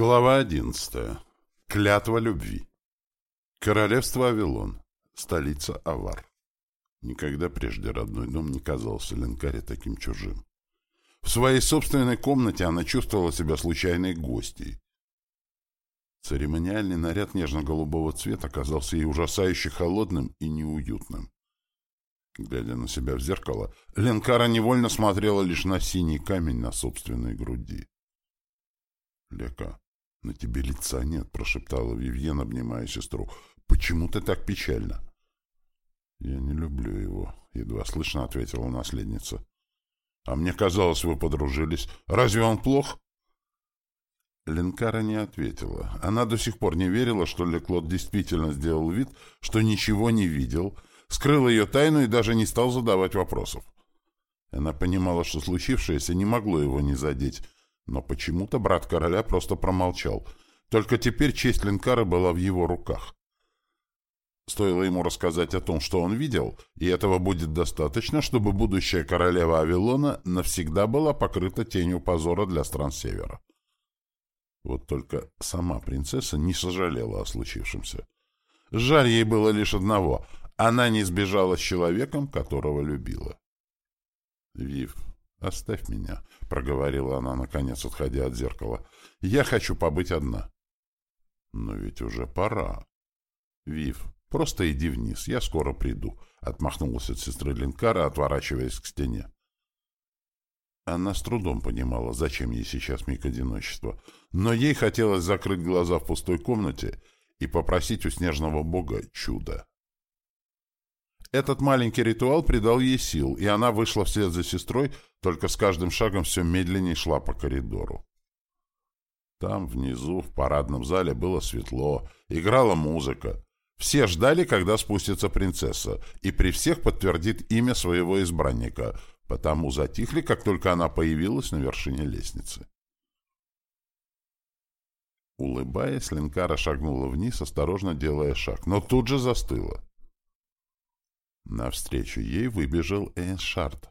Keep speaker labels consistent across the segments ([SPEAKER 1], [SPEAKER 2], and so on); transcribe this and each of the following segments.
[SPEAKER 1] Глава одиннадцатая. Клятва любви. Королевство Авилон. Столица Авар. Никогда прежде родной дом не казался Ленкаре таким чужим. В своей собственной комнате она чувствовала себя случайной гостьей. Церемониальный наряд нежно-голубого цвета оказался ей ужасающе холодным и неуютным. Глядя на себя в зеркало, Ленкара невольно смотрела лишь на синий камень на собственной груди. «Лека, на тебе лица нет», — прошептала Вивьен, обнимая сестру. «Почему ты так печально?» «Я не люблю его», — едва слышно ответила наследница. «А мне казалось, вы подружились. Разве он плох?» Ленкара не ответила. Она до сих пор не верила, что Леклот действительно сделал вид, что ничего не видел, скрыл ее тайну и даже не стал задавать вопросов. Она понимала, что случившееся не могло его не задеть, но почему-то брат короля просто промолчал. Только теперь честь Ленкара была в его руках. Стоило ему рассказать о том, что он видел, и этого будет достаточно, чтобы будущая королева Авилона навсегда была покрыта тенью позора для стран Севера. Вот только сама принцесса не сожалела о случившемся. Жаль ей было лишь одного — она не сбежала с человеком, которого любила. «Вив, «Оставь меня», — проговорила она, наконец, отходя от зеркала. «Я хочу побыть одна». «Но ведь уже пора». «Вив, просто иди вниз, я скоро приду», — отмахнулась от сестры Линкара, отворачиваясь к стене. Она с трудом понимала, зачем ей сейчас миг одиночества, но ей хотелось закрыть глаза в пустой комнате и попросить у снежного бога чуда. Этот маленький ритуал придал ей сил, и она вышла вслед за сестрой, только с каждым шагом все медленнее шла по коридору. Там, внизу, в парадном зале было светло, играла музыка. Все ждали, когда спустится принцесса, и при всех подтвердит имя своего избранника, потому затихли, как только она появилась на вершине лестницы. Улыбаясь, Ленкара шагнула вниз, осторожно делая шаг, но тут же застыла. Навстречу ей выбежал Эйншард.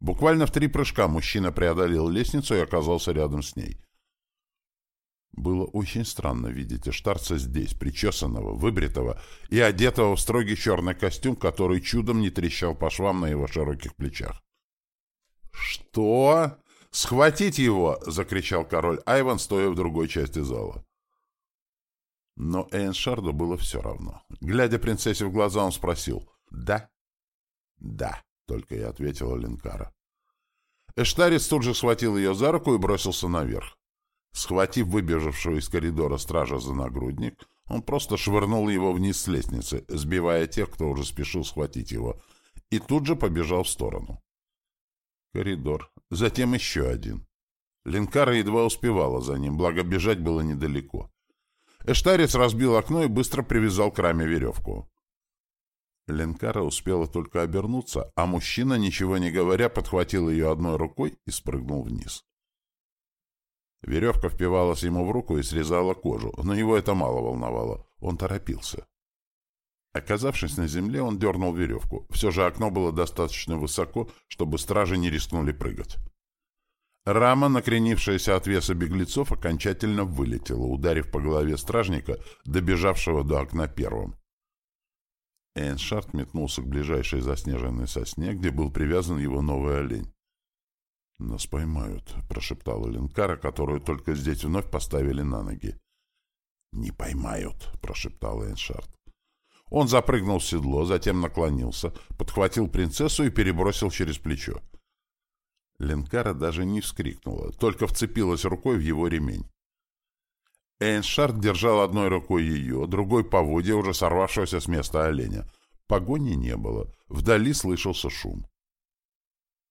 [SPEAKER 1] Буквально в три прыжка мужчина преодолел лестницу и оказался рядом с ней. Было очень странно видеть Эштарца здесь, причесанного, выбритого и одетого в строгий черный костюм, который чудом не трещал по швам на его широких плечах. «Что? Схватить его!» — закричал король Айван, стоя в другой части зала. Но Эйншарду было все равно. Глядя принцессе в глаза, он спросил «Да?» «Да», — только и ответила Ленкара. Эштарец тут же схватил ее за руку и бросился наверх. Схватив выбежавшего из коридора стража за нагрудник, он просто швырнул его вниз с лестницы, сбивая тех, кто уже спешил схватить его, и тут же побежал в сторону. Коридор. Затем еще один. Ленкара едва успевала за ним, благо бежать было недалеко. Эштарец разбил окно и быстро привязал к раме веревку. Ленкара успела только обернуться, а мужчина, ничего не говоря, подхватил ее одной рукой и спрыгнул вниз. Веревка впивалась ему в руку и срезала кожу, но его это мало волновало. Он торопился. Оказавшись на земле, он дернул веревку. Все же окно было достаточно высоко, чтобы стражи не рискнули прыгать. Рама, накренившаяся от веса беглецов, окончательно вылетела, ударив по голове стражника, добежавшего до окна первым. Эйншард метнулся к ближайшей заснеженной сосне, где был привязан его новый олень. «Нас поймают», — прошептала Ленкара, которую только здесь вновь поставили на ноги. «Не поймают», — прошептал Эйншард. Он запрыгнул в седло, затем наклонился, подхватил принцессу и перебросил через плечо. Ленкара даже не вскрикнула, только вцепилась рукой в его ремень. Эйншард держал одной рукой ее, другой — поводья, уже сорвавшегося с места оленя. Погони не было. Вдали слышался шум.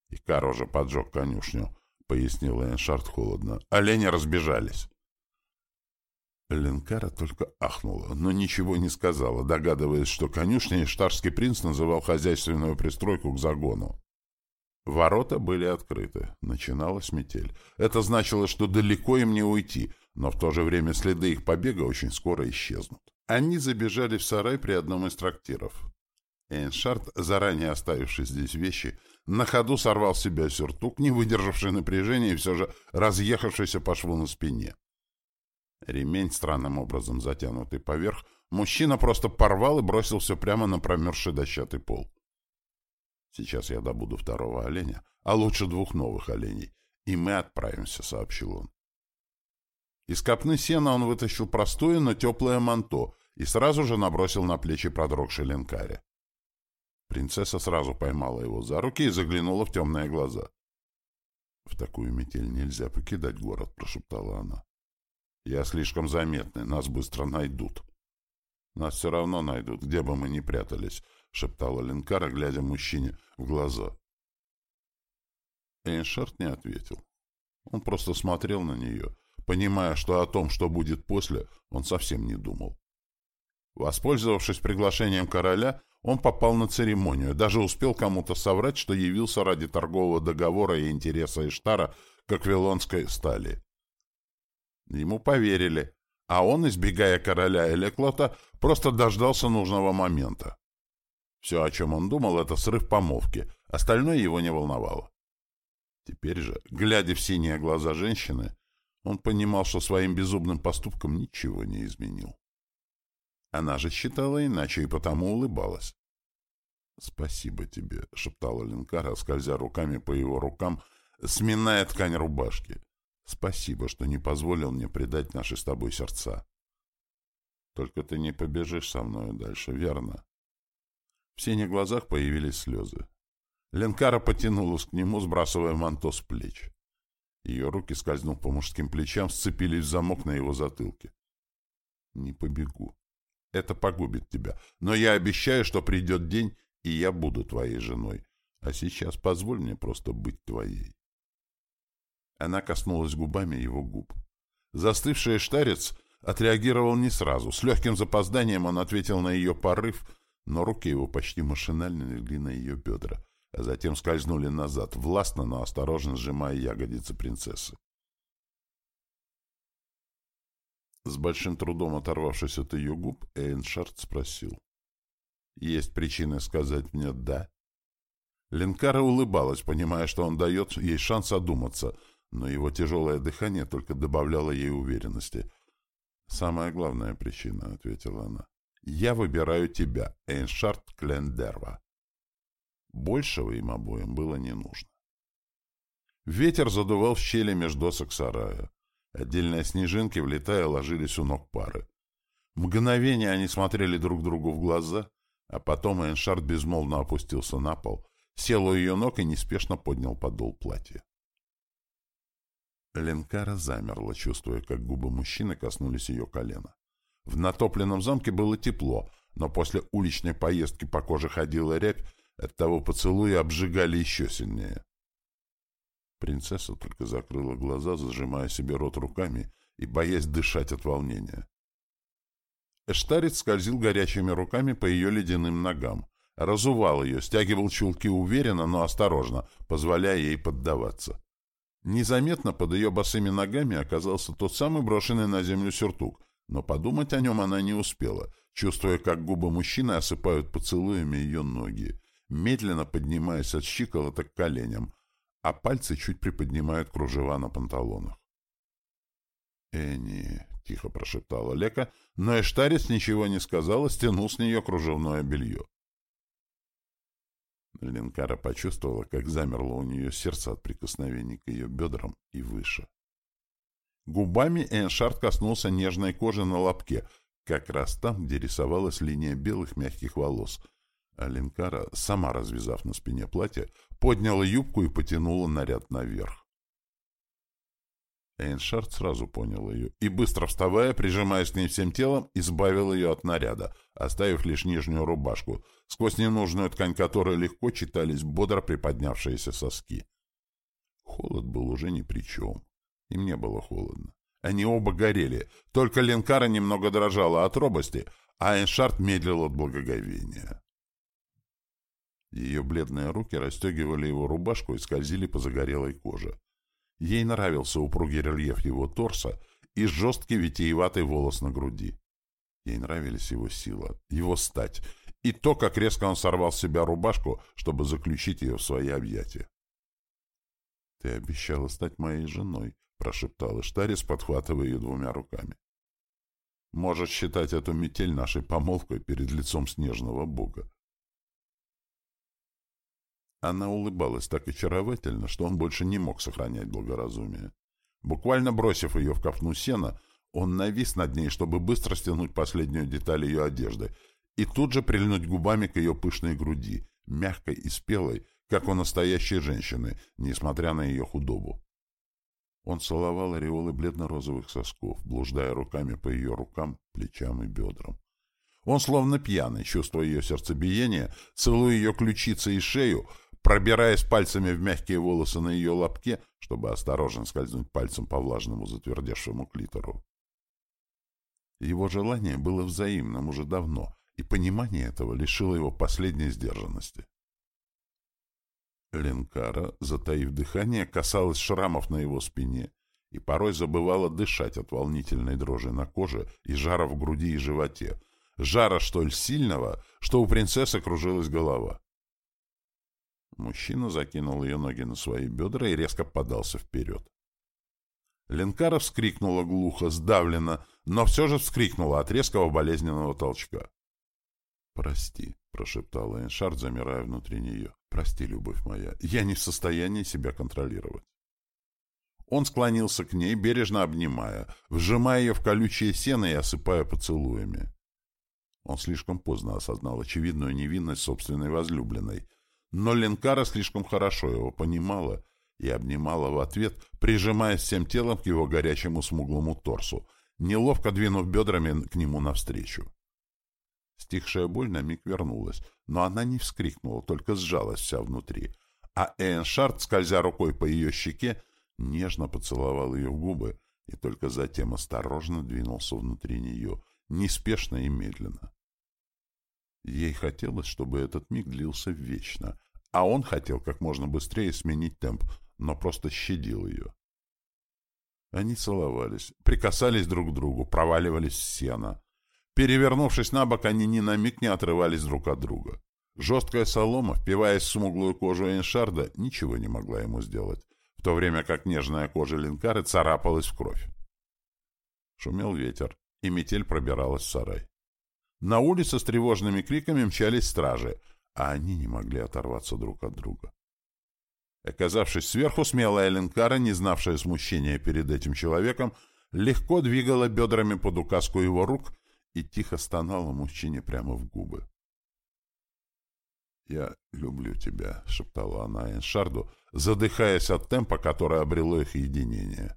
[SPEAKER 1] «Икар уже поджег конюшню», — пояснил Эйншард холодно. «Олени разбежались». Ленкара только ахнула, но ничего не сказала, догадываясь, что конюшня штарский принц называл хозяйственную пристройку к загону. Ворота были открыты. Начиналась метель. Это значило, что далеко им не уйти, но в то же время следы их побега очень скоро исчезнут. Они забежали в сарай при одном из трактиров. Эйншард, заранее оставивший здесь вещи, на ходу сорвал с себя сюртук, не выдержавший напряжения и все же разъехавшийся по шву на спине. Ремень, странным образом затянутый поверх, мужчина просто порвал и бросил все прямо на промерзший дощатый пол. «Сейчас я добуду второго оленя, а лучше двух новых оленей, и мы отправимся», — сообщил он. Из копны сена он вытащил простое, но теплое манто и сразу же набросил на плечи продрогшей ленкаре. Принцесса сразу поймала его за руки и заглянула в темные глаза. «В такую метель нельзя покидать город», — прошептала она. «Я слишком заметный, нас быстро найдут». «Нас все равно найдут, где бы мы ни прятались», — шептала Ленкара, глядя мужчине в глаза. Эйншард не ответил. Он просто смотрел на нее, понимая, что о том, что будет после, он совсем не думал. Воспользовавшись приглашением короля, он попал на церемонию, даже успел кому-то соврать, что явился ради торгового договора и интереса Иштара к аквилонской стали. Ему поверили, а он, избегая короля Элеклота, просто дождался нужного момента. Все, о чем он думал, это срыв помолвки, остальное его не волновало. Теперь же, глядя в синие глаза женщины, он понимал, что своим безумным поступком ничего не изменил. Она же считала иначе и потому улыбалась. «Спасибо тебе», — шептала Ленкара, скользя руками по его рукам, сминая ткань рубашки. «Спасибо, что не позволил мне предать наши с тобой сердца. Только ты не побежишь со мной дальше, верно?» В синих глазах появились слезы. Ленкара потянулась к нему, сбрасывая манто с плеч. Ее руки, скользнув по мужским плечам, сцепились в замок на его затылке. «Не побегу. Это погубит тебя. Но я обещаю, что придет день, и я буду твоей женой. А сейчас позволь мне просто быть твоей. Она коснулась губами его губ. Застывший штарец отреагировал не сразу. С легким запозданием он ответил на ее порыв, но руки его почти машинально легли на ее бедра, а затем скользнули назад, властно, но осторожно сжимая ягодицы принцессы. С большим трудом оторвавшись от ее губ, Эйншард спросил. «Есть причины сказать мне «да»?» Ленкара улыбалась, понимая, что он дает ей шанс одуматься, но его тяжелое дыхание только добавляло ей уверенности. «Самая главная причина», — ответила она. «Я выбираю тебя, Эйншард Клендерва». Большего им обоим было не нужно. Ветер задувал в щели между досок сарая. Отдельные снежинки, влетая, ложились у ног пары. Мгновение они смотрели друг другу в глаза, а потом Эйншард безмолвно опустился на пол, сел у ее ног и неспешно поднял подол платья. Ленкара замерла, чувствуя, как губы мужчины коснулись ее колена. В натопленном замке было тепло, но после уличной поездки по коже ходила рябь, оттого поцелуи обжигали еще сильнее. Принцесса только закрыла глаза, зажимая себе рот руками и боясь дышать от волнения. Эштарец скользил горячими руками по ее ледяным ногам, разувал ее, стягивал чулки уверенно, но осторожно, позволяя ей поддаваться. Незаметно под ее босыми ногами оказался тот самый брошенный на землю сюртук, но подумать о нем она не успела, чувствуя, как губы мужчины осыпают поцелуями ее ноги, медленно поднимаясь от щиколоток к коленям, а пальцы чуть приподнимают кружева на панталонах. «Энни», — тихо прошептала Лека, но Эштарец ничего не сказала, стянул с нее кружевное белье. Ленкара почувствовала, как замерло у нее сердце от прикосновений к ее бедрам и выше. Губами Эншард коснулся нежной кожи на лобке, как раз там, где рисовалась линия белых мягких волос — Аленкара, сама развязав на спине платье, подняла юбку и потянула наряд наверх. Эйншард сразу понял ее и, быстро вставая, прижимаясь к ней всем телом, избавил ее от наряда, оставив лишь нижнюю рубашку, сквозь ненужную ткань которой легко читались бодро приподнявшиеся соски. Холод был уже ни при чем. Им не было холодно. Они оба горели, только Ленкара немного дрожала от робости, а Эйншард медлил от благоговения. Ее бледные руки расстегивали его рубашку и скользили по загорелой коже. Ей нравился упругий рельеф его торса и жесткий витиеватый волос на груди. Ей нравились его сила, его стать и то, как резко он сорвал с себя рубашку, чтобы заключить ее в свои объятия. — Ты обещала стать моей женой, — прошептала Штарис, подхватывая ее двумя руками. Может считать эту метель нашей помолвкой перед лицом снежного бога. Она улыбалась так очаровательно, что он больше не мог сохранять благоразумие. Буквально бросив ее в копну сена, он навис над ней, чтобы быстро стянуть последнюю деталь ее одежды, и тут же прильнуть губами к ее пышной груди, мягкой и спелой, как у настоящей женщины, несмотря на ее худобу. Он целовал ореолы бледно-розовых сосков, блуждая руками по ее рукам, плечам и бедрам. Он, словно пьяный, чувствуя ее сердцебиение, целуя ее ключицы и шею, пробираясь пальцами в мягкие волосы на ее лобке, чтобы осторожно скользнуть пальцем по влажному затвердевшему клитору. Его желание было взаимным уже давно, и понимание этого лишило его последней сдержанности. Ленкара, затаив дыхание, касалась шрамов на его спине и порой забывала дышать от волнительной дрожи на коже и жара в груди и животе, жара столь сильного, что у принцессы кружилась голова. Мужчина закинул ее ноги на свои бедра и резко подался вперед. Ленкара вскрикнула глухо, сдавленно, но все же вскрикнула от резкого болезненного толчка. «Прости», — прошептала Эншард, замирая внутри нее. «Прости, любовь моя, я не в состоянии себя контролировать». Он склонился к ней, бережно обнимая, вжимая ее в колючее сено и осыпая поцелуями. Он слишком поздно осознал очевидную невинность собственной возлюбленной, но Ленкара слишком хорошо его понимала и обнимала в ответ, прижимаясь всем телом к его горячему смуглому торсу, неловко двинув бедрами к нему навстречу. Стихшая боль на миг вернулась, но она не вскрикнула, только сжалась вся внутри. А Эйншард, скользя рукой по ее щеке, нежно поцеловал ее в губы и только затем осторожно двинулся внутри нее, неспешно и медленно. Ей хотелось, чтобы этот миг длился вечно, а он хотел как можно быстрее сменить темп, но просто щадил ее. Они целовались, прикасались друг к другу, проваливались в сено. Перевернувшись на бок, они ни на миг не отрывались друг от друга. Жесткая солома, впиваясь в смуглую кожу Эйншарда, ничего не могла ему сделать, в то время как нежная кожа линкары царапалась в кровь. Шумел ветер, и метель пробиралась в сарай. На улице с тревожными криками мчались стражи, а они не могли оторваться друг от друга. Оказавшись сверху, смелая Ленкара, не знавшая смущения перед этим человеком, легко двигала бедрами под указку его рук и тихо стонала мужчине прямо в губы. «Я люблю тебя», — шептала она Эншарду, задыхаясь от темпа, который обрело их единение.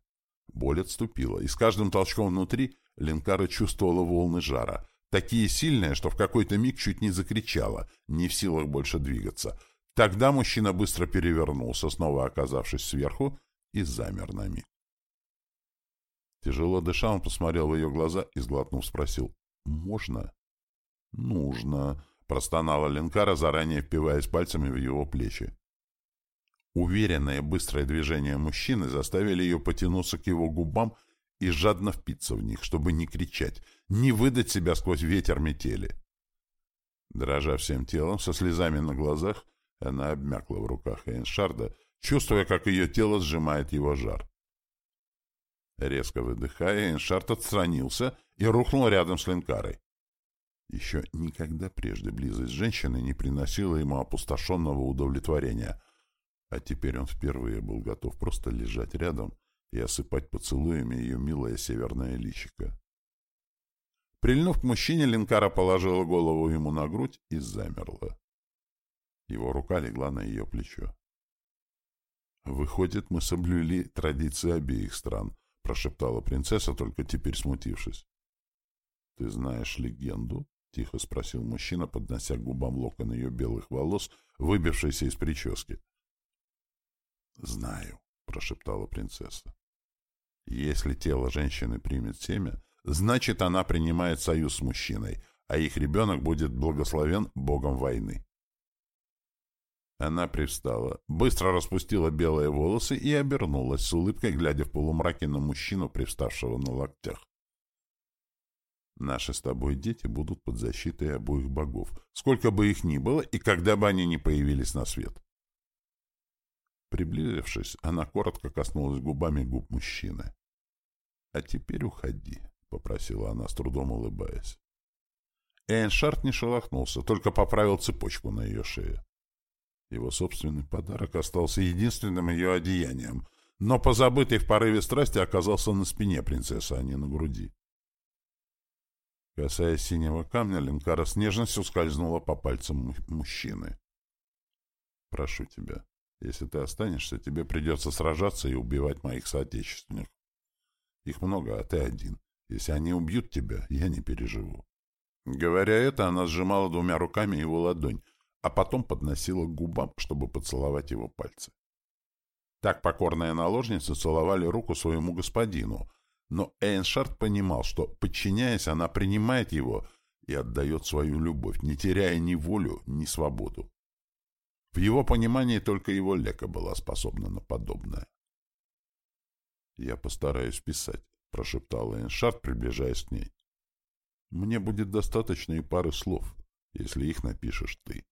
[SPEAKER 1] Боль отступила, и с каждым толчком внутри Ленкара чувствовала волны жара, такие сильные, что в какой-то миг чуть не закричала, не в силах больше двигаться. Тогда мужчина быстро перевернулся, снова оказавшись сверху, и замер на миг. Тяжело дыша, он посмотрел в ее глаза и, сглотнув, спросил «Можно?» «Нужно», — простонала Ленкара, заранее впиваясь пальцами в его плечи. Уверенное быстрое движение мужчины заставили ее потянуться к его губам и жадно впиться в них, чтобы не кричать, не выдать себя сквозь ветер метели. Дрожа всем телом, со слезами на глазах, она обмякла в руках Эйншарда, чувствуя, как ее тело сжимает его жар. Резко выдыхая, Эйншард отстранился и рухнул рядом с Ленкарой. Еще никогда прежде близость женщины не приносила ему опустошенного удовлетворения, а теперь он впервые был готов просто лежать рядом и осыпать поцелуями ее милое северное личико. Прильнув к мужчине, Линкара положила голову ему на грудь и замерла. Его рука легла на ее плечо. «Выходит, мы соблюли традиции обеих стран», — прошептала принцесса, только теперь смутившись. «Ты знаешь легенду?» — тихо спросил мужчина, поднося к губам локон ее белых волос, выбившийся из прически. «Знаю», — прошептала принцесса. Если тело женщины примет семя, значит, она принимает союз с мужчиной, а их ребенок будет благословен богом войны. Она привстала, быстро распустила белые волосы и обернулась с улыбкой, глядя в полумраке на мужчину, привставшего на локтях. Наши с тобой дети будут под защитой обоих богов, сколько бы их ни было и когда бы они ни появились на свет. Приблизившись, она коротко коснулась губами губ мужчины. А теперь уходи. попросила она, с трудом улыбаясь. Эйншард не шелохнулся, только поправил цепочку на ее шее. Его собственный подарок остался единственным ее одеянием, но позабытый в порыве страсти оказался на спине принцессы, а не на груди. Касаясь синего камня, Ленкара с нежностью скользнула по пальцам мужчины. «Прошу тебя, если ты останешься, тебе придется сражаться и убивать моих соотечественников. Их много, а ты один. Если они убьют тебя, я не переживу». Говоря это, она сжимала двумя руками его ладонь, а потом подносила к губам, чтобы поцеловать его пальцы. Так покорные наложницы целовали руку своему господину, но Эйншард понимал, что, подчиняясь, она принимает его и отдает свою любовь, не теряя ни волю, ни свободу. В его понимании только его Лека была способна на подобное. «Я постараюсь писать», — прошептал Эйншард, приближаясь к ней. «Мне будет достаточно и пары слов, если их напишешь ты».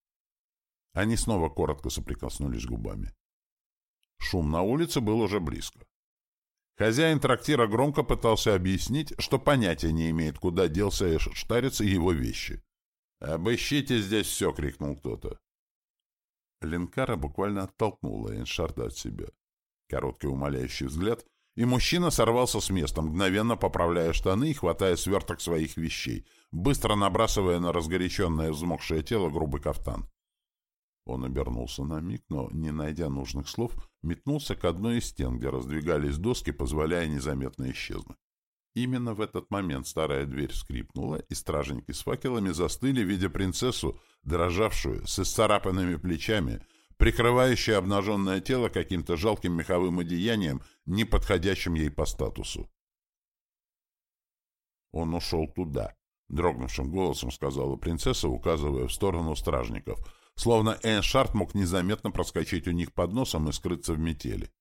[SPEAKER 1] Они снова коротко соприкоснулись губами. Шум на улице был уже близко. Хозяин трактира громко пытался объяснить, что понятия не имеет, куда делся Эшштарец и его вещи. «Обыщите здесь все!» — крикнул кто-то. Ленкара буквально оттолкнула Эншарда от себя. Короткий умоляющий взгляд, и мужчина сорвался с места, мгновенно поправляя штаны и хватая сверток своих вещей, быстро набрасывая на разгоряченное взмокшее тело грубый кафтан. Он обернулся на миг, но, не найдя нужных слов, метнулся к одной из стен, где раздвигались доски, позволяя незаметно исчезнуть. Именно в этот момент старая дверь скрипнула, и стражники с факелами застыли, видя принцессу, дрожавшую, с исцарапанными плечами, прикрывающую обнаженное тело каким-то жалким меховым одеянием, не подходящим ей по статусу. «Он ушел туда», — дрогнувшим голосом сказала принцесса, указывая в сторону стражников — словно Эйншард мог незаметно проскочить у них под носом и скрыться в метели.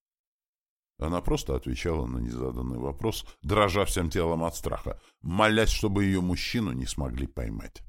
[SPEAKER 1] Она просто отвечала на незаданный вопрос, дрожа всем телом от страха, молясь, чтобы ее мужчину не смогли поймать.